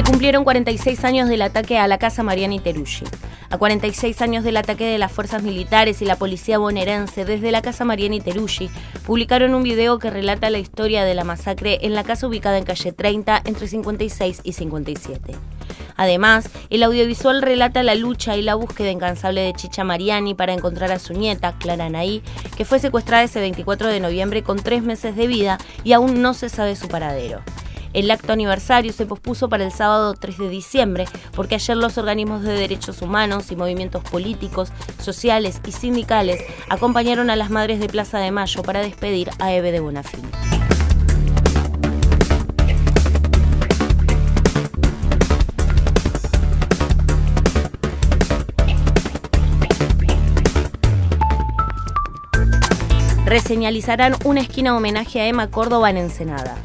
Se cumplieron 46 años del ataque a la casa Mariani Teruggi. A 46 años del ataque de las fuerzas militares y la policía bonaerense desde la casa Mariani Teruggi, publicaron un video que relata la historia de la masacre en la casa ubicada en calle 30 entre 56 y 57. Además, el audiovisual relata la lucha y la búsqueda incansable de Chicha Mariani para encontrar a su nieta, Clara Anaí, que fue secuestrada ese 24 de noviembre con tres meses de vida y aún no se sabe su paradero. El acto aniversario se pospuso para el sábado 3 de diciembre porque ayer los organismos de derechos humanos y movimientos políticos, sociales y sindicales acompañaron a las madres de Plaza de Mayo para despedir a Eve de Bonafini. reseñalizarán una esquina homenaje a Emma Córdoba en Ensenada.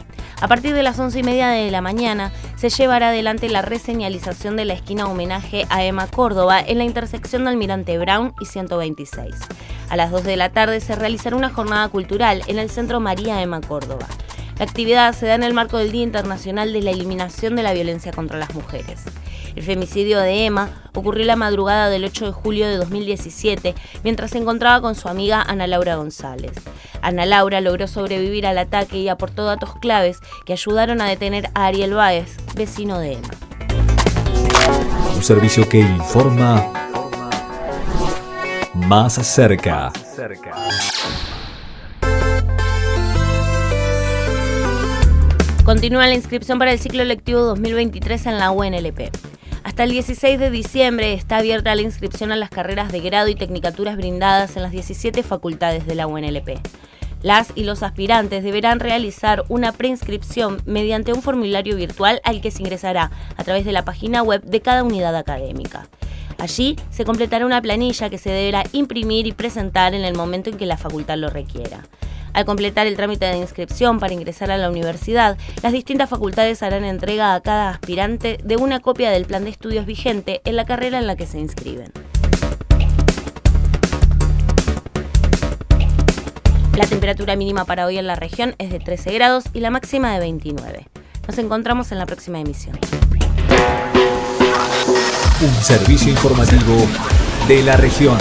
A partir de las once y media de la mañana se llevará adelante la reseñalización de la esquina homenaje a Emma Córdoba en la intersección de Almirante Brown y 126. A las 2 de la tarde se realizará una jornada cultural en el Centro María Emma Córdoba. La actividad se da en el marco del Día Internacional de la Eliminación de la Violencia contra las Mujeres. El femicidio de Emma ocurrió la madrugada del 8 de julio de 2017 mientras se encontraba con su amiga Ana Laura González. Ana Laura logró sobrevivir al ataque y aportó datos claves que ayudaron a detener a Ariel Báez, vecino de Emma. Un servicio que informa más cerca. Continúa la inscripción para el ciclo lectivo 2023 en la UNLP. Hasta el 16 de diciembre está abierta la inscripción a las carreras de grado y tecnicaturas brindadas en las 17 facultades de la UNLP. Las y los aspirantes deberán realizar una preinscripción mediante un formulario virtual al que se ingresará a través de la página web de cada unidad académica. Allí se completará una planilla que se deberá imprimir y presentar en el momento en que la facultad lo requiera. Al completar el trámite de inscripción para ingresar a la universidad, las distintas facultades harán entrega a cada aspirante de una copia del plan de estudios vigente en la carrera en la que se inscriben. La temperatura mínima para hoy en la región es de 13 grados y la máxima de 29. Nos encontramos en la próxima emisión. Un servicio informativo de la región.